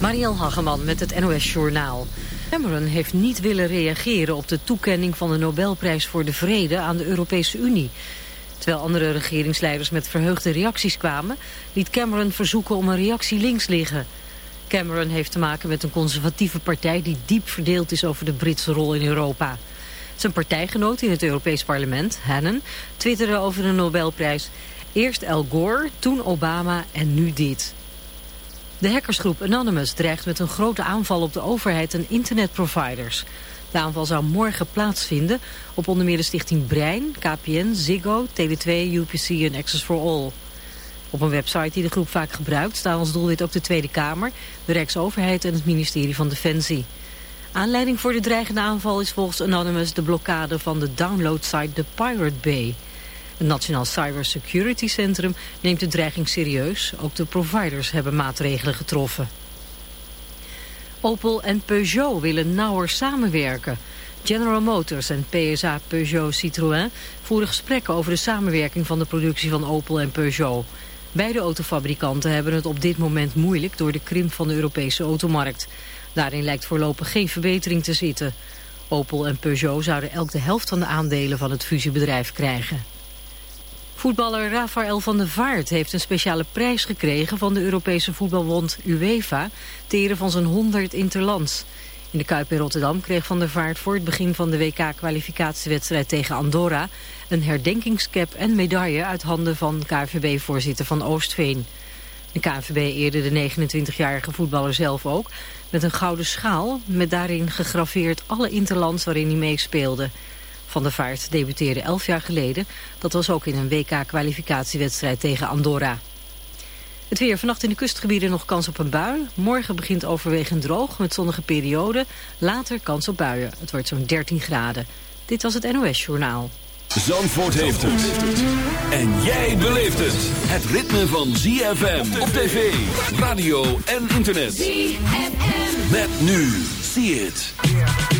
Marielle Hageman met het NOS Journaal. Cameron heeft niet willen reageren op de toekenning van de Nobelprijs voor de Vrede aan de Europese Unie. Terwijl andere regeringsleiders met verheugde reacties kwamen, liet Cameron verzoeken om een reactie links liggen. Cameron heeft te maken met een conservatieve partij die diep verdeeld is over de Britse rol in Europa. Zijn partijgenoot in het Europees Parlement, Hannon, twitterde over de Nobelprijs... Eerst Al Gore, toen Obama en nu dit. De hackersgroep Anonymous dreigt met een grote aanval op de overheid en internetproviders. De aanval zou morgen plaatsvinden op onder meer de stichting Brein, KPN, Ziggo, Tele2, UPC en Access for All. Op een website die de groep vaak gebruikt staan als doelwit ook de Tweede Kamer, de Rijksoverheid en het ministerie van Defensie. Aanleiding voor de dreigende aanval is volgens Anonymous de blokkade van de downloadsite The Pirate Bay. Het Nationaal Cybersecurity Centrum neemt de dreiging serieus. Ook de providers hebben maatregelen getroffen. Opel en Peugeot willen nauwer samenwerken. General Motors en PSA Peugeot Citroën voeren gesprekken over de samenwerking van de productie van Opel en Peugeot. Beide autofabrikanten hebben het op dit moment moeilijk door de krimp van de Europese automarkt. Daarin lijkt voorlopig geen verbetering te zitten. Opel en Peugeot zouden elk de helft van de aandelen van het fusiebedrijf krijgen. Voetballer Rafael van der Vaart heeft een speciale prijs gekregen van de Europese voetbalbond UEFA, teren van zijn 100 interlands. In de Kuip in Rotterdam kreeg Van der Vaart voor het begin van de WK-kwalificatiewedstrijd tegen Andorra een herdenkingscap en medaille uit handen van KNVB-voorzitter van Oostveen. De KNVB eerde de 29-jarige voetballer zelf ook met een gouden schaal met daarin gegraveerd alle interlands waarin hij meespeelde. Van der Vaart debuteerde elf jaar geleden. Dat was ook in een WK-kwalificatiewedstrijd tegen Andorra. Het weer vannacht in de kustgebieden nog kans op een bui. Morgen begint overwegend droog met zonnige perioden. Later kans op buien. Het wordt zo'n 13 graden. Dit was het NOS Journaal. Zandvoort heeft het. En jij beleeft het. Het ritme van ZFM op tv, radio en internet. ZFM. Met nu. See it.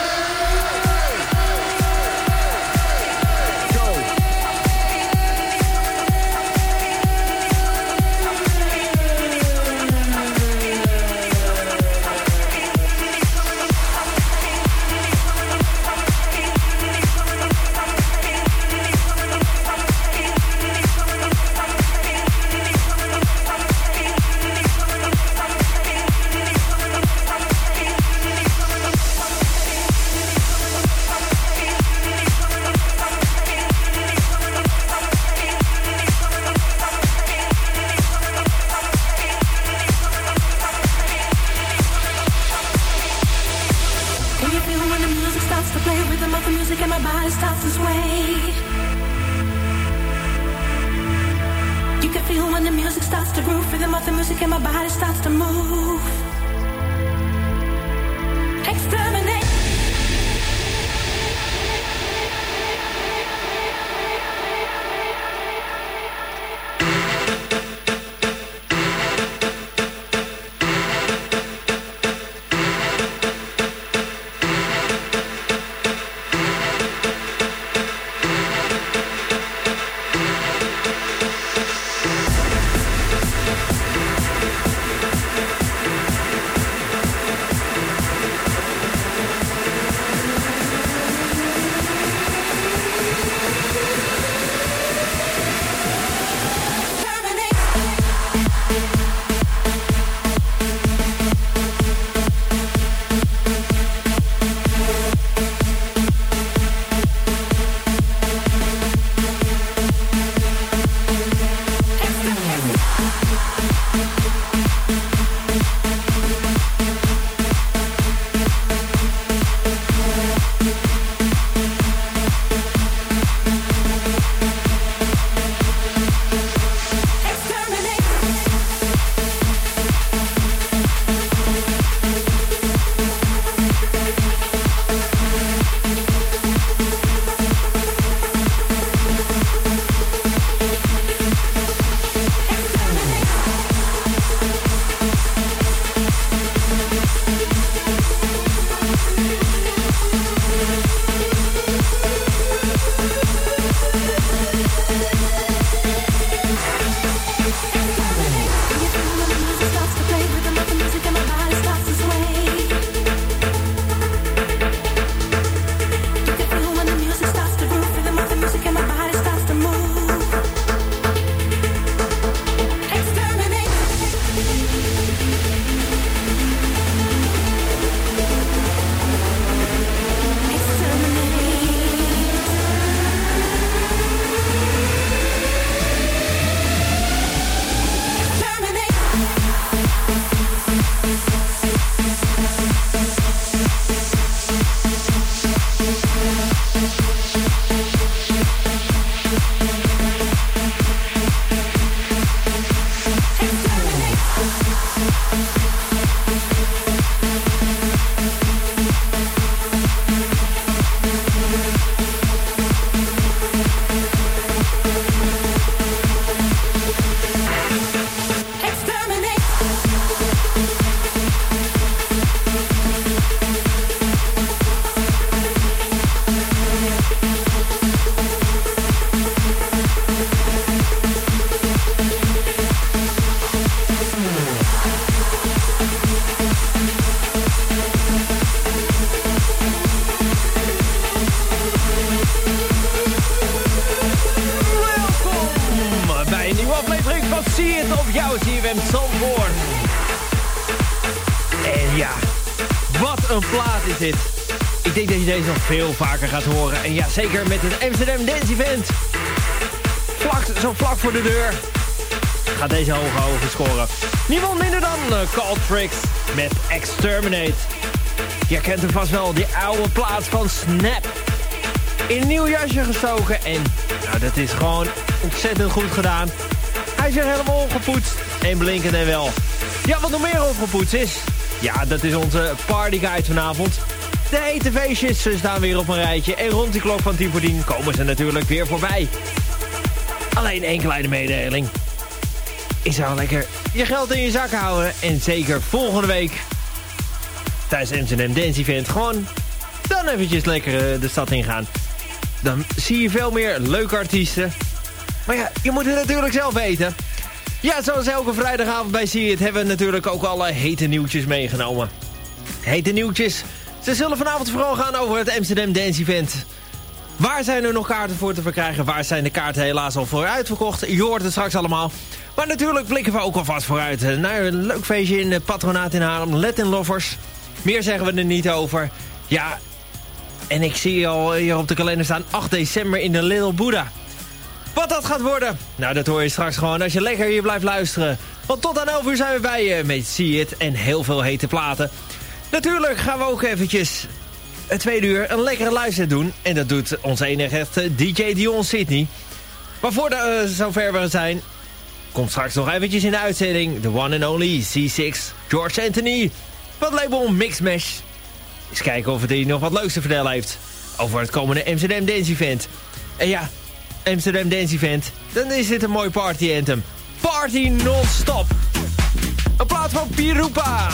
starts to groove, rhythm the the music and my body starts to move. Veel vaker gaat horen. En ja, zeker met het Amsterdam Dance Event. Vlak, zo vlak voor de deur gaat deze hoge hoge scoren. Niemand minder dan uh, Call Tricks met Exterminate. Je kent hem vast wel, die oude plaat van Snap. In een nieuw jasje gestoken en nou, dat is gewoon ontzettend goed gedaan. Hij is weer helemaal opgepoetst en blinkend en wel. Ja, wat nog meer opgepoetst is, ja, dat is onze partyguide vanavond. De hete feestjes staan weer op een rijtje en rond die klok van 10 voor 10 komen ze natuurlijk weer voorbij. Alleen één kleine mededeling. Ik zou lekker je geld in je zak houden en zeker volgende week tijdens Amsterdam Dance Event gewoon dan eventjes lekker eh, de stad ingaan. Dan zie je veel meer leuke artiesten. Maar ja, je moet het natuurlijk zelf weten. Ja, zoals elke vrijdagavond bij See It hebben we natuurlijk ook alle hete nieuwtjes meegenomen. Hete nieuwtjes. Ze zullen vanavond vooral gaan over het Amsterdam Dance Event. Waar zijn er nog kaarten voor te verkrijgen? Waar zijn de kaarten helaas al voor uitverkocht? Je hoort het straks allemaal. Maar natuurlijk blikken we ook alvast vooruit eh, naar een leuk feestje in het patronaat in Haarlem. Latin Lovers. Meer zeggen we er niet over. Ja, en ik zie al hier op de kalender staan 8 december in de Little Buddha. Wat dat gaat worden? Nou, dat hoor je straks gewoon als je lekker hier blijft luisteren. Want tot aan 11 uur zijn we bij je met See It en heel veel hete platen. Natuurlijk gaan we ook eventjes het tweede uur een lekkere luister doen. En dat doet onze enige echte DJ Dion Sydney. Maar voordat we zover we zijn... komt straks nog eventjes in de uitzending... The one and only C6 George Anthony... het label Mixmash. Eens kijken of hij nog wat leuks te vertellen heeft... over het komende Amsterdam Dance Event. En ja, Amsterdam Dance Event... dan is dit een mooi party anthem. Party non-stop. Een plaat van Pirupa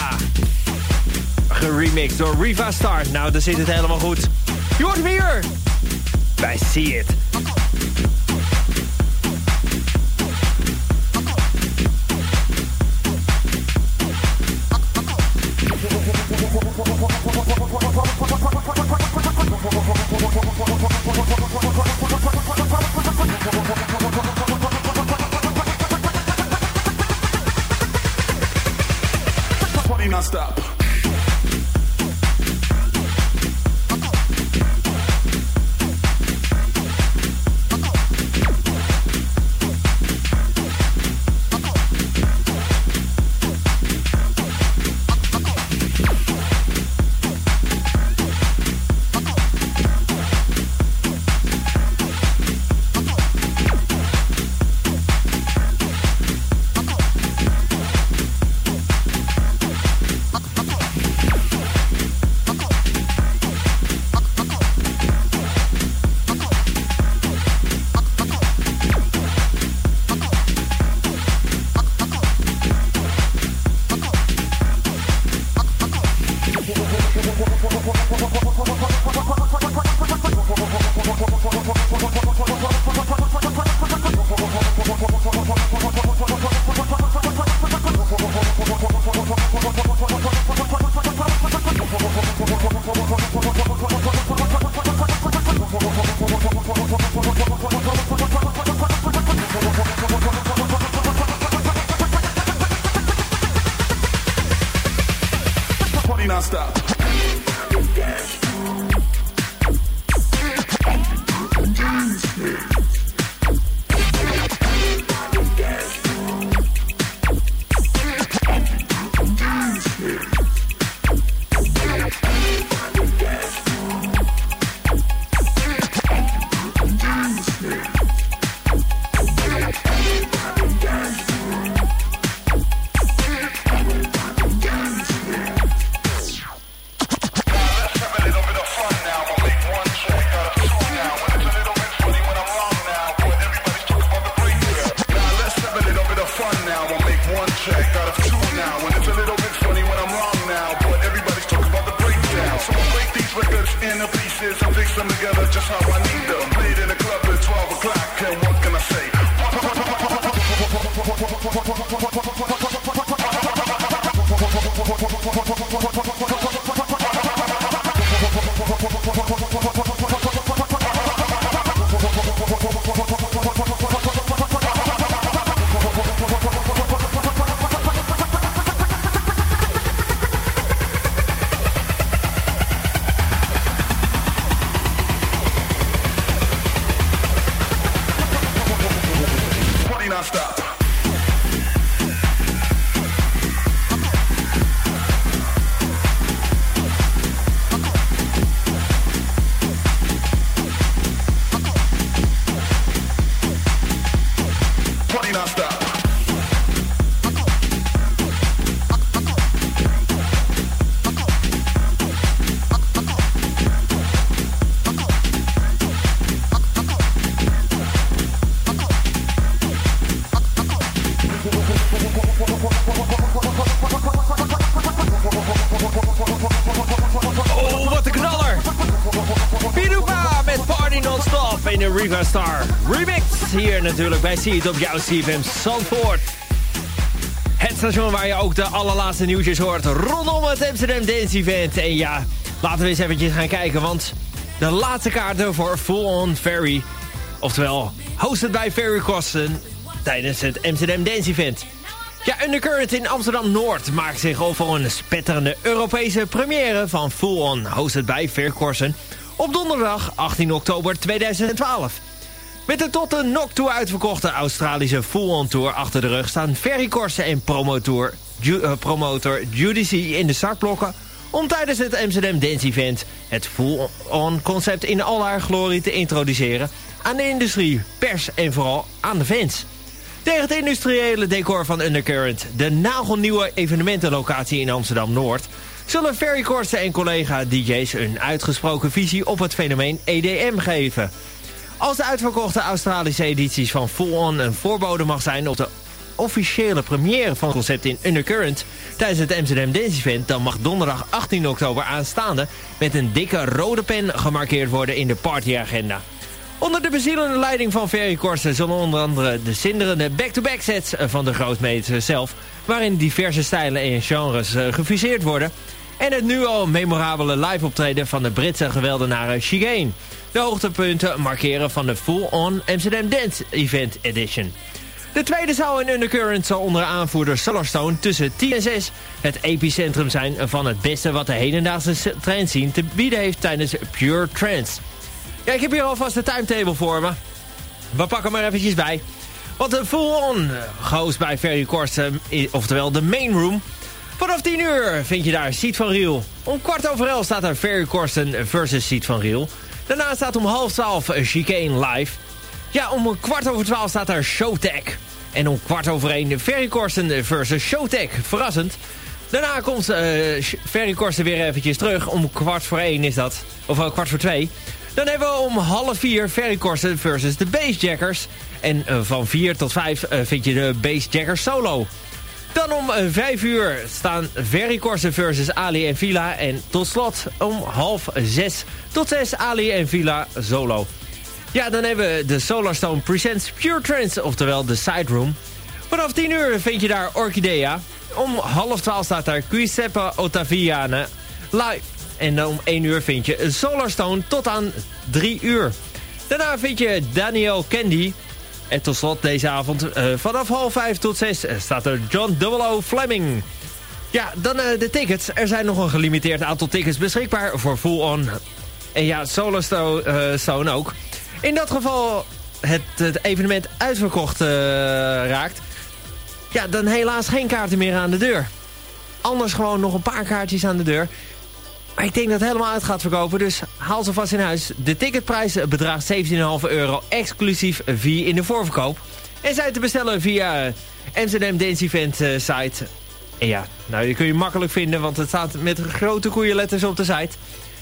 geremixed door Riva Star. Nou, dan zit het helemaal goed. Je hoort hem hier bij See. Party non-stop. de Riva Star remix. Hier natuurlijk bij See It op jouw CFM Zandvoort. Het station waar je ook de allerlaatste nieuwtjes hoort rondom het Amsterdam Dance Event. En ja, laten we eens eventjes gaan kijken, want de laatste kaarten voor Full On Ferry... oftewel hosted bij Ferry Kosten tijdens het Amsterdam Dance Event... Ja, Undercurrent in Amsterdam-Noord maakt zich op voor een spetterende Europese première van Full On, hosted bij Verkorsen, op donderdag 18 oktober 2012. Met de tot een nok toe uitverkochte Australische Full On Tour achter de rug staan Ferry en promotor, uh, promotor Judici in de startblokken om tijdens het Amsterdam Dance Event het Full On concept in al haar glorie te introduceren aan de industrie, pers en vooral aan de fans. Tegen het industriële decor van Undercurrent, de nagelnieuwe evenementenlocatie in Amsterdam-Noord... zullen Ferry Korsten en collega-dj's een uitgesproken visie op het fenomeen EDM geven. Als de uitverkochte Australische edities van Full On een voorbode mag zijn op de officiële première van het concept in Undercurrent tijdens het Amsterdam Dance Event, dan mag donderdag 18 oktober aanstaande met een dikke rode pen gemarkeerd worden in de partyagenda. Onder de bezielende leiding van Ferry Korsen zullen onder andere de zinderende back-to-back sets van de grootmeester zelf, waarin diverse stijlen en genres eh, gefuseerd worden, en het nu al memorabele live optreden van de Britse geweldenaren Chicane. De hoogtepunten markeren van de Full On Amsterdam Dance Event Edition. De tweede zou in Undercurrent zal onder aanvoerder Solarstone tussen 10 en 6 het epicentrum zijn van het beste wat de hedendaagse trendscene te bieden heeft tijdens Pure Trance. Ja, ik heb hier alvast de timetable voor me. We pakken maar eventjes bij. Want de full-on goos bij Ferry Korsen, oftewel de main room. Vanaf 10 uur vind je daar Seat van Riel. Om kwart over elf staat er Ferry Korsen versus Seat van Riel. Daarna staat om half twaalf Chicane live. Ja, om kwart over twaalf staat er Showtech. En om kwart over één Ferry Korsen versus Showtech. Verrassend. Daarna komt uh, Ferry Korsen weer eventjes terug. Om kwart voor één is dat. Of uh, kwart voor twee. Dan hebben we om half vier Ferry Korsen versus de Bassjackers. En uh, van 4 tot 5 uh, vind je de Bassjackers solo. Dan om uh, 5 uur staan Ferry Korsen versus Ali en Villa. En tot slot om half 6 tot 6 Ali en Villa solo. Ja, dan hebben we de Solarstone Presents Pure Trance, oftewel de Side Room. Vanaf 10 uur vind je daar Orchidea. Om half 12 staat daar Giuseppe Ottaviane live. En om 1 uur vind je Solarstone tot aan 3 uur. Daarna vind je Daniel Candy. En tot slot deze avond uh, vanaf half 5 tot 6 staat er John O. Fleming. Ja, dan uh, de tickets. Er zijn nog een gelimiteerd aantal tickets beschikbaar voor Full On. En ja, Solarstone uh, ook. In dat geval het, het evenement uitverkocht raakt... Ja, dan helaas geen kaarten meer aan de deur. Anders gewoon nog een paar kaartjes aan de deur. Maar ik denk dat het helemaal uit gaat verkopen, dus haal ze vast in huis. De ticketprijs bedraagt 17,5 euro, exclusief via in de voorverkoop. En zijn te bestellen via Amsterdam Dance Event uh, site. En ja, nou, die kun je makkelijk vinden, want het staat met grote koeienletters op de site.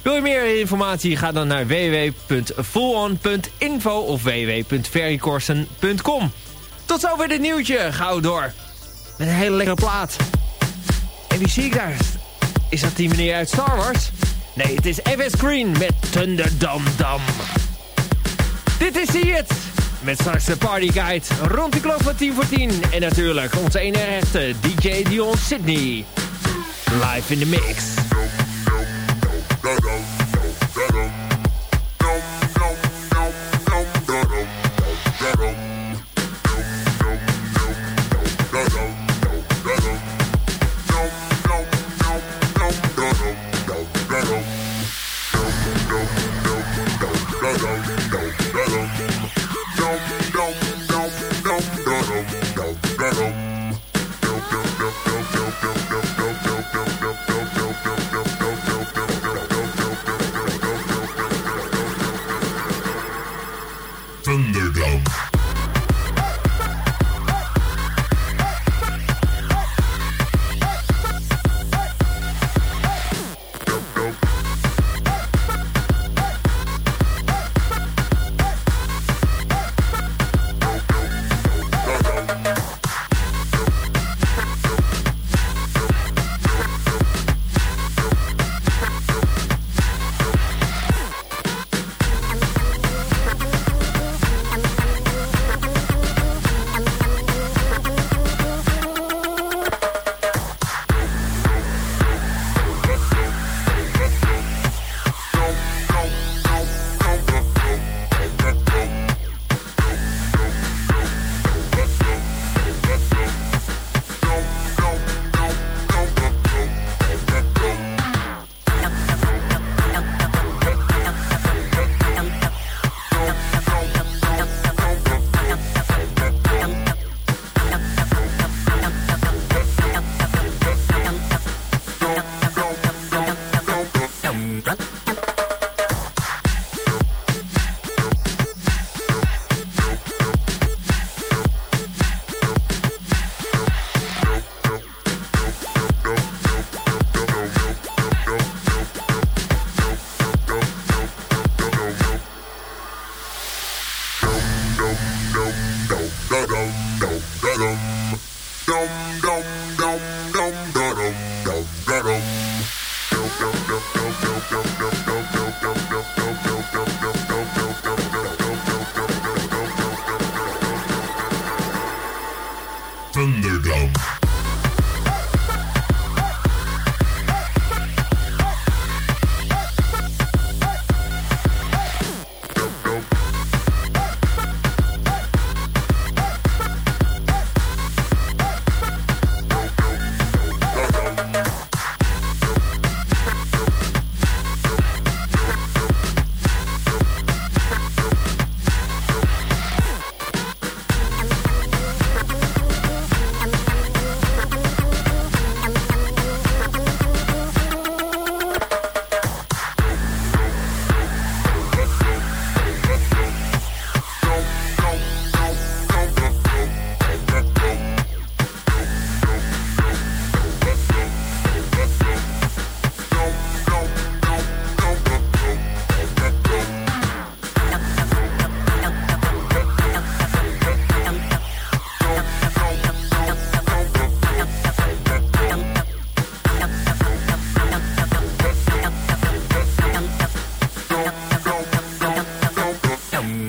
Wil je meer informatie, ga dan naar www.fullon.info of www.ferrykorsen.com. Tot zover dit nieuwtje, gauw door. Met een hele lekkere plaat. En wie zie ik daar? Is dat die meneer uit Star Wars? Nee, het is FS Green met Thunderdam Dam. Dit is See It. Met straks de partyguide rond de klok van 10 voor 10. En natuurlijk onze ene echte DJ Dion Sydney. Live in the mix.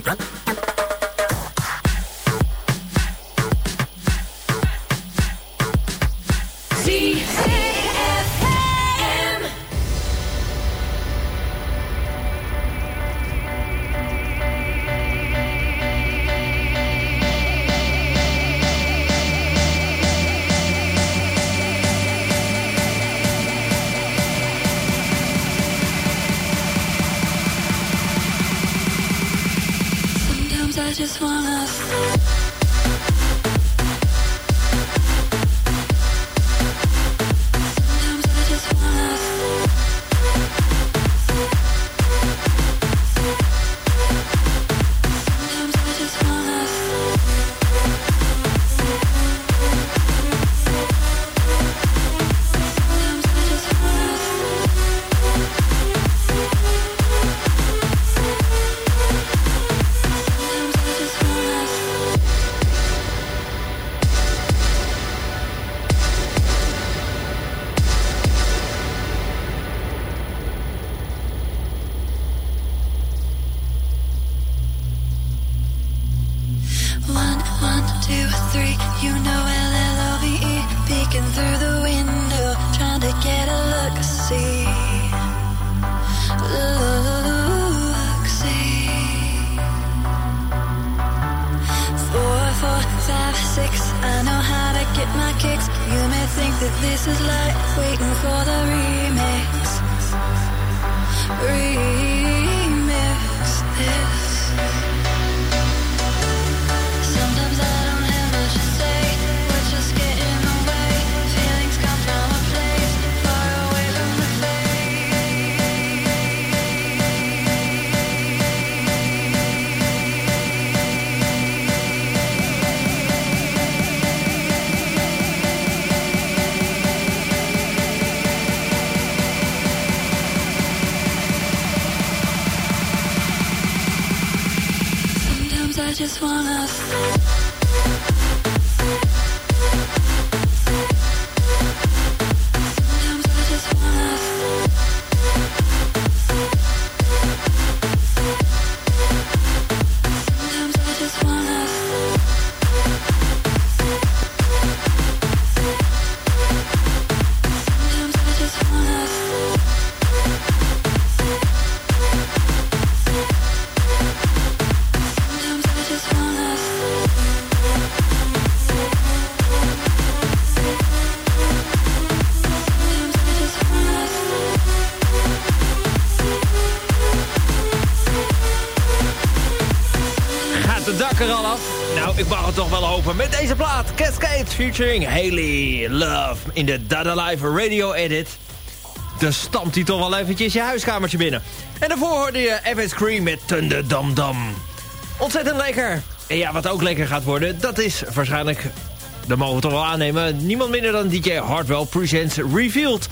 Run. Cascade featuring Haley Love in de Dada Live Radio Edit. Dus stampt hij toch wel eventjes je huiskamertje binnen. En daarvoor hoorde je FS Cream met Thunder Dam Dam. Ontzettend lekker. En ja, wat ook lekker gaat worden, dat is waarschijnlijk... Dat mogen we toch wel aannemen. Niemand minder dan DJ Hardwell Presents Revealed.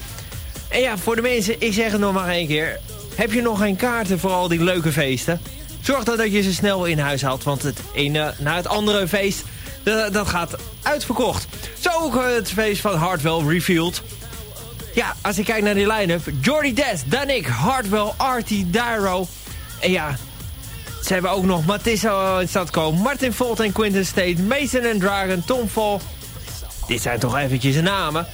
En ja, voor de mensen, ik zeg het nog maar één keer. Heb je nog geen kaarten voor al die leuke feesten? Zorg dan dat je ze snel in huis haalt, want het ene na het andere feest dat gaat uitverkocht. Zo ook uh, het feest van Hardwell Revealed. Ja, als ik kijk naar die line-up. Jordy Des, Danik, Hardwell, Artie, Dyro. En ja, ze hebben ook nog Matisso in stad komen. Martin Volt en Quinten State. Mason en Dragon, Tom Vol. Dit zijn toch eventjes namen.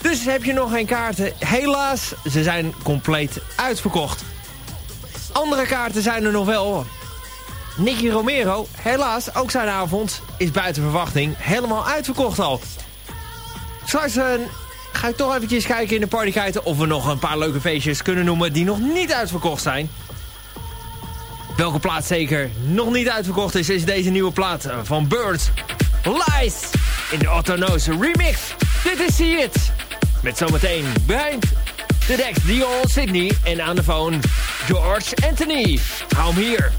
Dus heb je nog geen kaarten? Helaas, ze zijn compleet uitverkocht. Andere kaarten zijn er nog wel. Nicky Romero, helaas, ook zijn avond is buiten verwachting helemaal uitverkocht al. Straks uh, ga ik toch eventjes kijken in de partykijten of we nog een paar leuke feestjes kunnen noemen die nog niet uitverkocht zijn. Welke plaat zeker nog niet uitverkocht is, is deze nieuwe plaat eh, van Birds. Lies in de Ottonose remix. Dit is See It. Met zometeen behind de decks Dion Sydney en aan de phone George Anthony. Hou hem hier.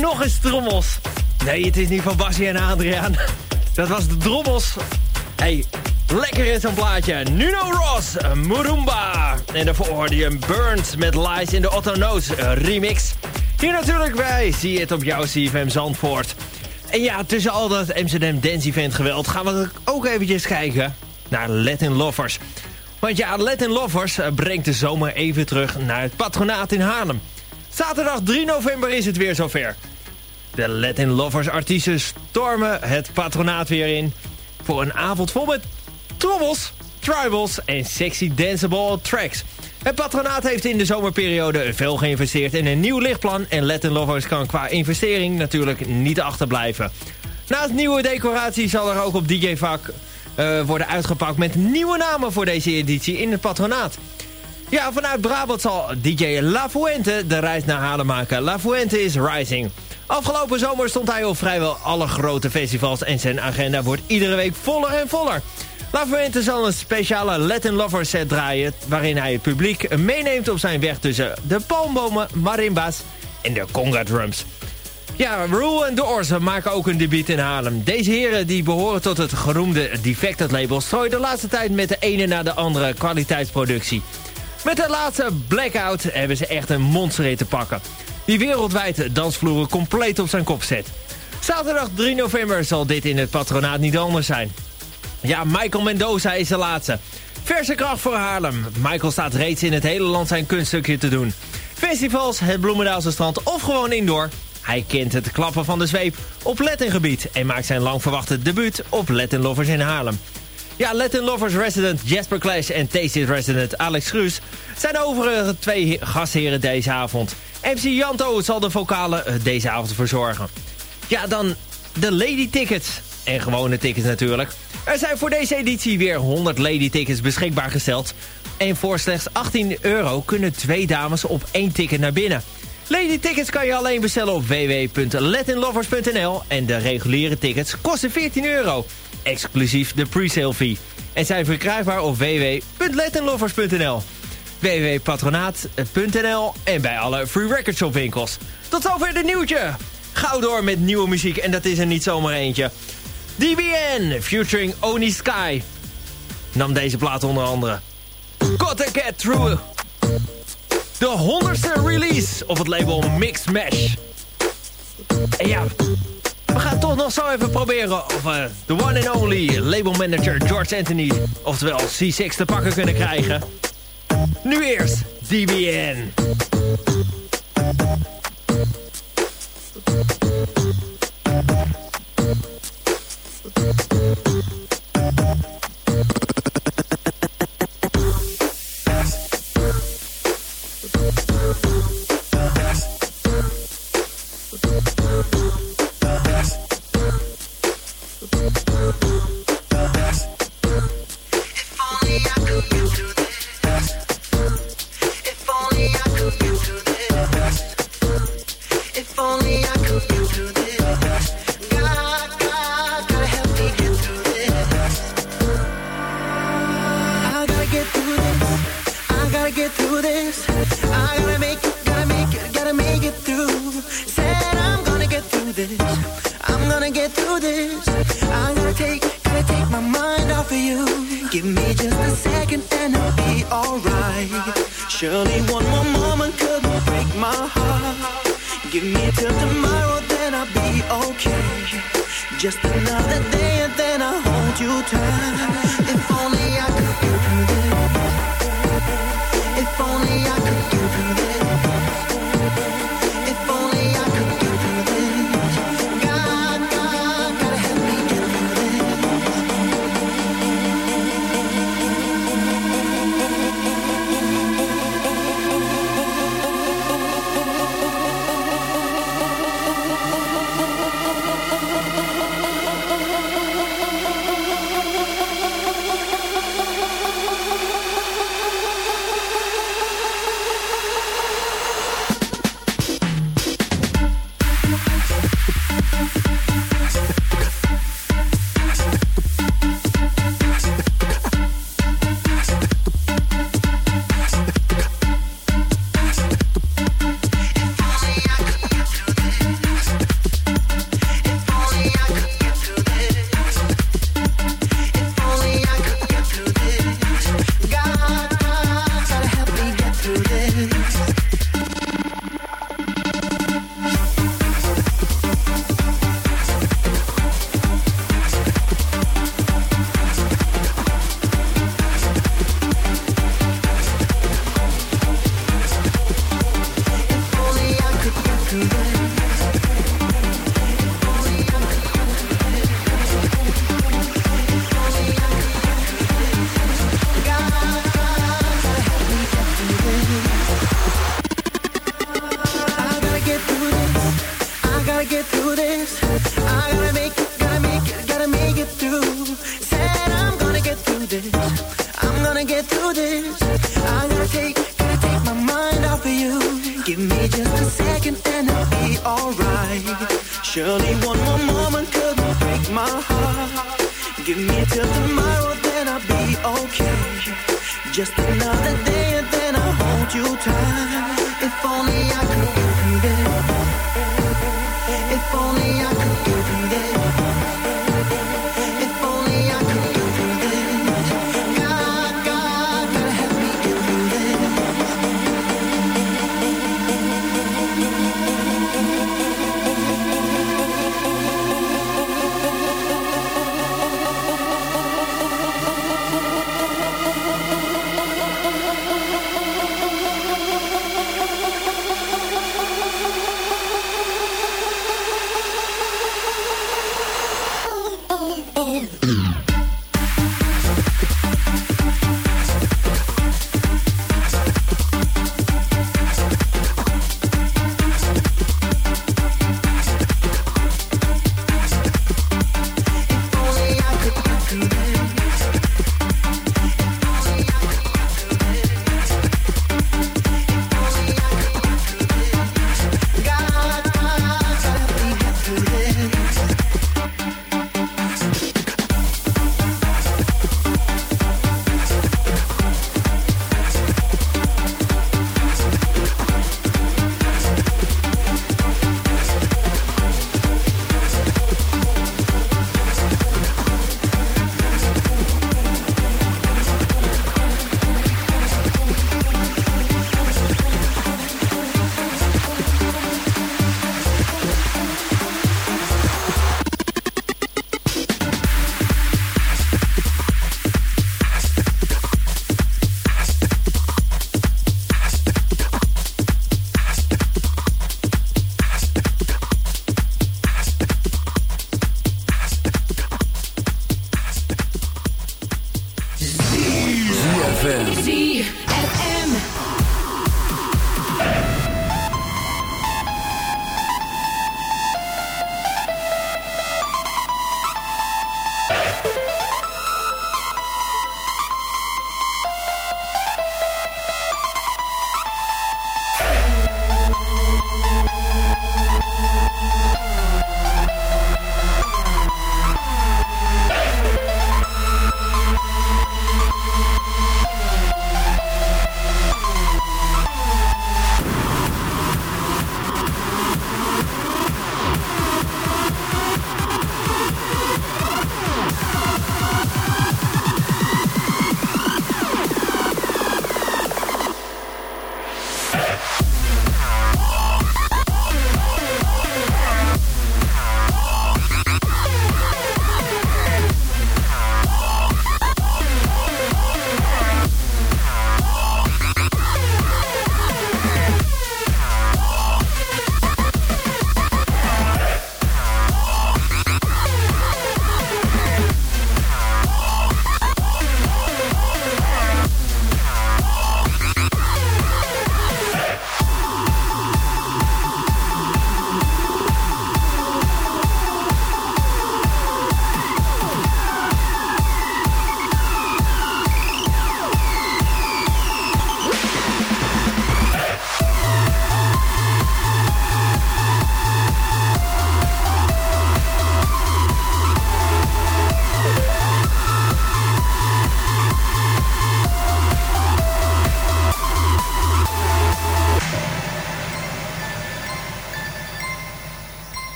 Nog eens trommels. Nee, het is niet van Bassie en Adriaan. Dat was de drommels. Hey, lekker in zo'n plaatje. Nuno Ross, Murumba. En daarvoor hoorde Burns met Lies in de Otto Notes remix. Hier natuurlijk bij, zie het op jouw CFM Zandvoort. En ja, tussen al dat Amsterdam Dance Event geweld... gaan we ook eventjes kijken naar Latin Lovers. Want ja, Latin Lovers brengt de zomer even terug naar het patronaat in Haarlem. Zaterdag 3 november is het weer zover. De Latin Lovers artiesten stormen het patronaat weer in... voor een avond vol met trommels, tribals en sexy danceable tracks... Het patronaat heeft in de zomerperiode veel geïnvesteerd in een nieuw lichtplan... en Latin Lovers kan qua investering natuurlijk niet achterblijven. Naast nieuwe decoratie zal er ook op DJ-vak uh, worden uitgepakt... met nieuwe namen voor deze editie in het patronaat. Ja, vanuit Brabant zal DJ La Fuente de reis naar Halen maken. La Fuente is Rising. Afgelopen zomer stond hij op vrijwel alle grote festivals... en zijn agenda wordt iedere week voller en voller. La Fuente zal een speciale Latin Lover set draaien... waarin hij het publiek meeneemt op zijn weg tussen de palmbomen, marimba's en de conga drums. Ja, Rule en Doors maken ook een debuut in Haarlem. Deze heren die behoren tot het geroemde Defected label... strooien de laatste tijd met de ene na de andere kwaliteitsproductie. Met de laatste Blackout hebben ze echt een monster te pakken. Die wereldwijd dansvloeren compleet op zijn kop zet. Zaterdag 3 november zal dit in het patronaat niet anders zijn. Ja, Michael Mendoza is de laatste. Verse kracht voor Haarlem. Michael staat reeds in het hele land zijn kunststukje te doen. Festivals, het Bloemendaalse strand of gewoon indoor. Hij kent het klappen van de zweep op Latin-gebied... en maakt zijn lang verwachte debuut op Latin Lovers in Haarlem. Ja, Latin Lovers resident Jasper Clash en Tasty resident Alex Gruus... zijn de overige twee gastheren deze avond. MC Janto zal de vocalen eh, deze avond verzorgen. Ja, dan de Lady Tickets. En gewone tickets natuurlijk. Er zijn voor deze editie weer 100 Lady Tickets beschikbaar gesteld. En voor slechts 18 euro kunnen twee dames op één ticket naar binnen. Lady Tickets kan je alleen bestellen op www.latinlovers.nl en de reguliere tickets kosten 14 euro, exclusief de pre-sale fee. En zijn verkrijgbaar op www.latinlovers.nl, www.patronaat.nl en bij alle Free Record Shop winkels. Tot zover de nieuwtje! Gauw door met nieuwe muziek en dat is er niet zomaar eentje. DBN featuring Oni Sky nam deze plaat onder andere. Got to Get Through. De honderdste release op het label Mix Mash. En ja, we gaan toch nog zo even proberen of we de one and only label manager George Anthony, oftewel C6, te pakken kunnen krijgen. Nu eerst DBN. okay. Just another day and then I'll hold you tight. gonna get through this. I gotta take, gotta take my mind off of you. Give me just a second and I'll be alright. Surely one more moment could break my heart. Give me till tomorrow, then I'll be okay. Just another day and then I'll hold you tight. If only I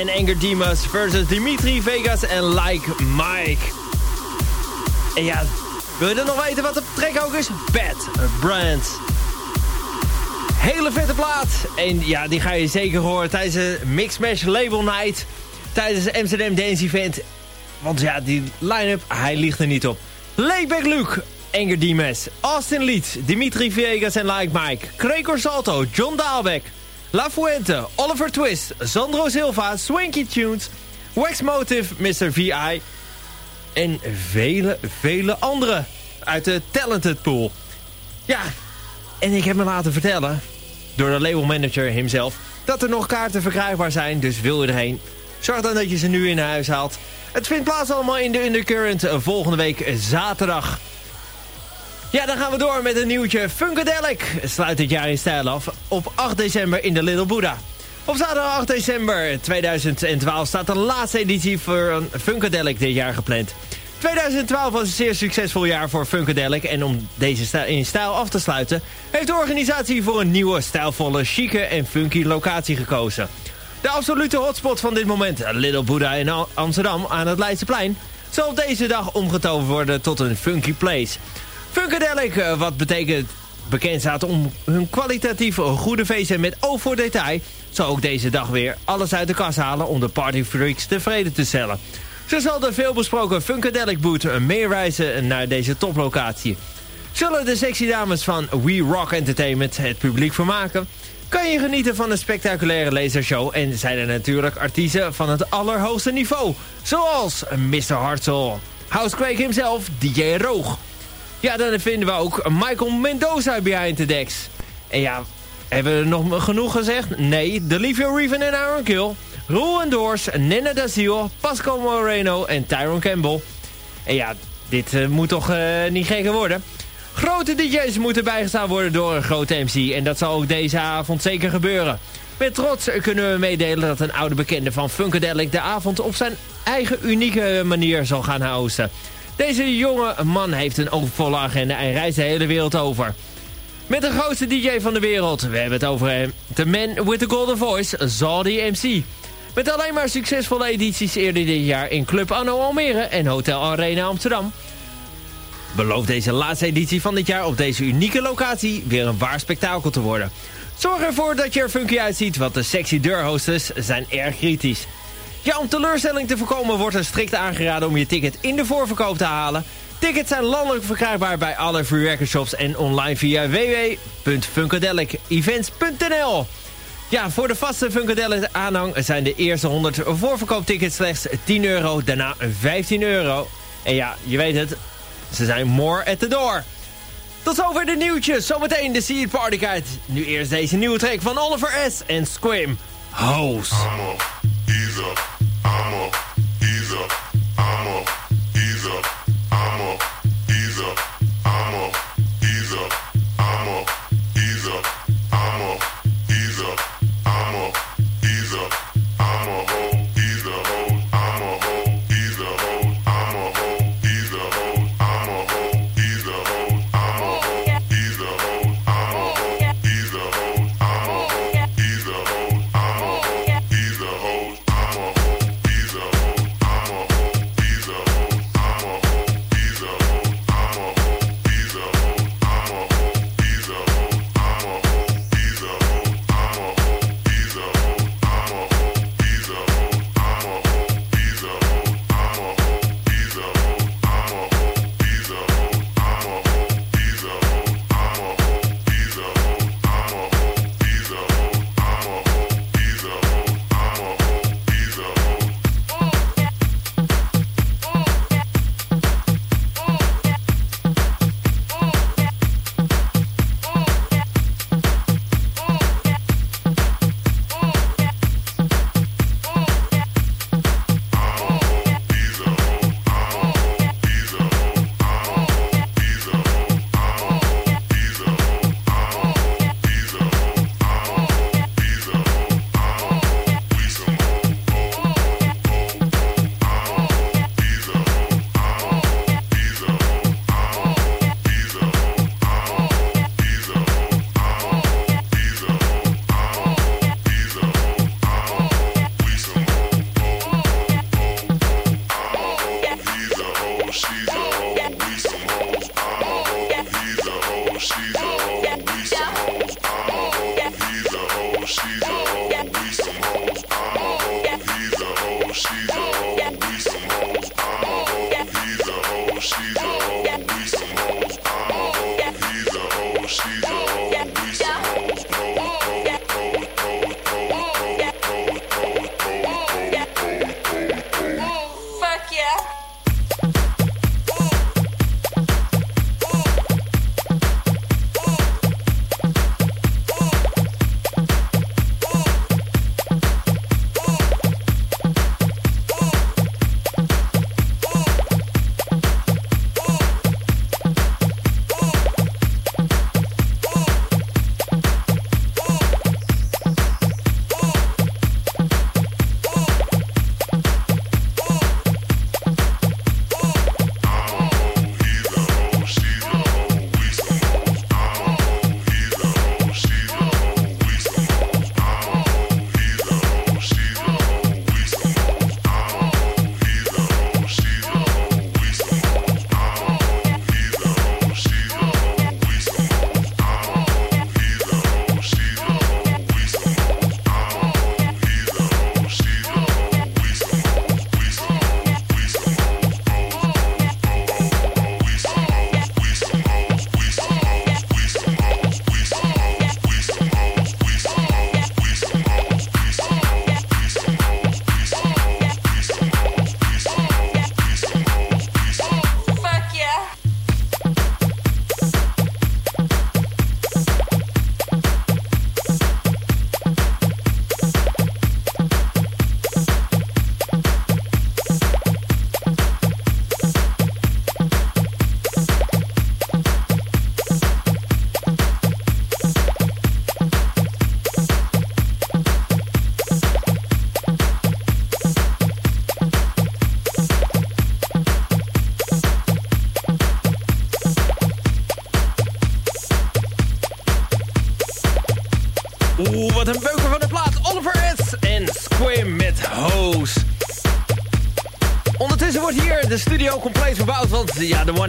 en Anger Dimas versus Dimitri Vegas en Like Mike. En ja, wil je dan nog weten wat de track ook is? Bad Brand. Hele vette plaat. En ja, die ga je zeker horen tijdens de Mixmash Label Night. Tijdens de Amsterdam Dance Event. Want ja, die line-up, hij ligt er niet op. Lakeback Luke, Enger Dimes, Austin Leeds, Dimitri Viegas en Like Mike, Gregor Salto, John Daalbeck, La Fuente, Oliver Twist, Sandro Silva, Swanky Tunes, Wax Motive, Mr. VI en vele, vele anderen uit de Talented Pool. Ja, en ik heb me laten vertellen, door de labelmanager himself, dat er nog kaarten verkrijgbaar zijn, dus wil je erheen. Zorg dan dat je ze nu in huis haalt. Het vindt plaats allemaal in de Undercurrent volgende week zaterdag. Ja, dan gaan we door met een nieuwtje. Funkadelic sluit het jaar in stijl af op 8 december in de Little Buddha. Op zaterdag 8 december 2012 staat de laatste editie voor Funkadelic dit jaar gepland. 2012 was een zeer succesvol jaar voor Funkadelic en om deze in stijl af te sluiten... heeft de organisatie voor een nieuwe, stijlvolle, chique en funky locatie gekozen. De absolute hotspot van dit moment, Little Buddha in Amsterdam aan het Leidseplein... zal op deze dag omgetoverd worden tot een funky place... Funkadelic, eh, wat betekent bekend staat om hun kwalitatief goede feesten met oog voor detail... zal ook deze dag weer alles uit de kas halen om de partyfreaks tevreden te stellen. Zo zal de veelbesproken Funkadelic Boot meereizen naar deze toplocatie. Zullen de sexy dames van We Rock Entertainment het publiek vermaken? Kan je genieten van een spectaculaire lasershow en zijn er natuurlijk artiesten van het allerhoogste niveau. Zoals Mr. Hartzell, Housequake himself, DJ Roog... Ja, dan vinden we ook Michael Mendoza behind the decks. En ja, hebben we nog genoeg gezegd? Nee, Delivio Reven en Aaron Kill. Roel Doors, Nina Daziel, Pascal Moreno en Tyron Campbell. En ja, dit uh, moet toch uh, niet gekker worden. Grote DJ's moeten bijgestaan worden door een grote MC. En dat zal ook deze avond zeker gebeuren. Met trots kunnen we meedelen dat een oude bekende van Funkadelic de avond op zijn eigen unieke manier zal gaan hosten. Deze jonge man heeft een overvolle agenda en reist de hele wereld over. Met de grootste DJ van de wereld. We hebben het over hem. The Man with the Golden Voice, Zaldi MC. Met alleen maar succesvolle edities eerder dit jaar in Club Anno Almere en Hotel Arena Amsterdam. Belooft deze laatste editie van dit jaar op deze unieke locatie weer een waar spektakel te worden. Zorg ervoor dat je er funky uitziet, want de sexy deurhosters zijn erg kritisch. Ja, om teleurstelling te voorkomen wordt er strikt aangeraden om je ticket in de voorverkoop te halen. Tickets zijn landelijk verkrijgbaar bij alle free record shops en online via www.funkadelicevents.nl. Ja, voor de vaste Funkadelic aanhang zijn de eerste 100 voorverkooptickets slechts 10 euro, daarna 15 euro. En ja, je weet het, ze zijn more at the door. Tot zover de nieuwtjes, zometeen de Seed Party Guide. Nu eerst deze nieuwe track van Oliver S. en Squim. House. Up, I'm up, he's up,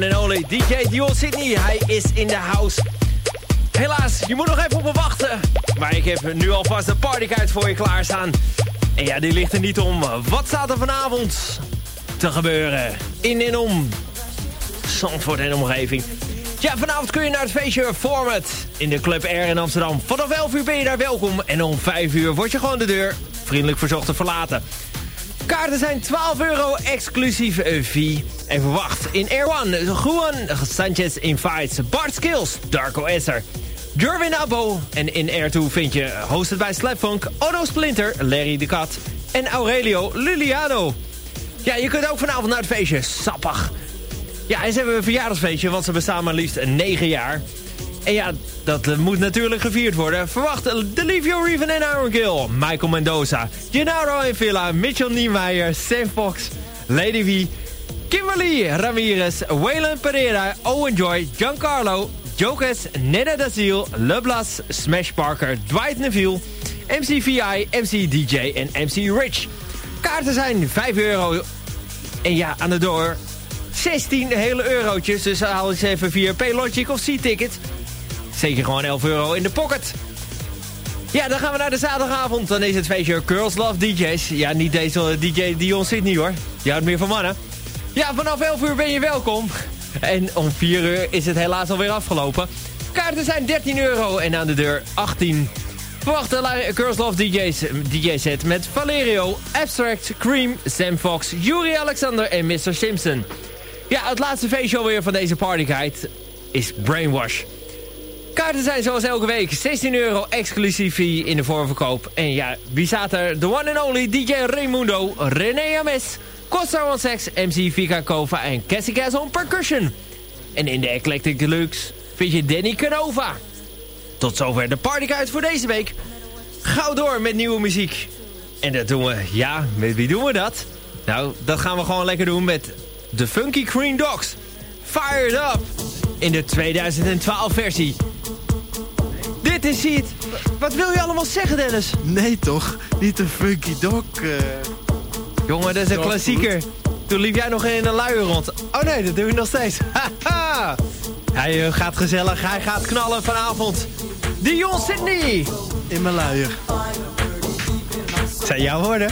one and DJ Dion Sydney. Hij is in de house. Helaas, je moet nog even op me wachten. Maar ik heb nu alvast een partykaart voor je klaarstaan. En ja, die ligt er niet om. Wat staat er vanavond te gebeuren? In en om Zandvoort en omgeving. Ja, vanavond kun je naar het feestje Format in de Club R in Amsterdam. Vanaf 11 uur ben je daar welkom. En om 5 uur word je gewoon de deur vriendelijk verzocht te verlaten. Kaarten zijn 12 euro exclusief fee. En verwacht in Air One, Juan Sanchez Invites, Bart Skills, Darko Esser, Jervin Abo. En in Air 2 vind je, hosted bij Slapfunk, Otto Splinter, Larry de Kat en Aurelio Liliano. Ja, je kunt ook vanavond naar het feestje, sappig. Ja, en ze hebben een verjaardagsfeestje, want ze bestaan maar liefst 9 jaar. En ja, dat moet natuurlijk gevierd worden. Verwacht Delivio Reven en Aaron Gill, Michael Mendoza, Gennaro en Villa, Mitchell Niemeyer, Sam Fox, Lady V, Kimberly Ramirez, Waylon Pereira, Owen Joy, Giancarlo, Jokes, Neda Daziel, LeBlas, Smash Parker, Dwight Neville, MC VI, MC DJ en MC Rich. Kaarten zijn 5 euro. En ja, aan de door 16 hele eurotjes. Dus haal eens even via Paylogic of C-Ticket. Zeker gewoon 11 euro in de pocket. Ja, dan gaan we naar de zaterdagavond. Dan is het feestje Girls Love DJs. Ja, niet deze DJ Dion Sydney hoor. Die houdt meer van mannen. Ja, vanaf 11 uur ben je welkom. En om 4 uur is het helaas alweer afgelopen. Kaarten zijn 13 euro en aan de deur 18. Verwacht de Love DJ's DJ set met Valerio, Abstract, Cream, Sam Fox, Yuri Alexander en Mr. Simpson. Ja, het laatste feestje alweer van deze partyguide is Brainwash. Kaarten zijn zoals elke week 16 euro exclusief in de voorverkoop. En ja, wie staat er? The one and only DJ Raimundo, René Ames, Costa One Sex, MC Vika Kova en Cassie Cass on percussion. En in de Eclectic Deluxe vind je Danny Canova. Tot zover de partykaart voor deze week. Gauw door met nieuwe muziek. En dat doen we, ja, met wie doen we dat? Nou, dat gaan we gewoon lekker doen met de Funky Green Dogs. Fired Up in de 2012 versie. Dit is het. Wat wil je allemaal zeggen, Dennis? Nee toch, niet de Funky Dog. Uh... Jongen, dat is een klassieker. Toen liep jij nog in een luier rond. Oh nee, dat doe je nog steeds. Haha! Hij uh, gaat gezellig, hij gaat knallen vanavond. Dion Sydney. In mijn luier. Zijn jouw woorden?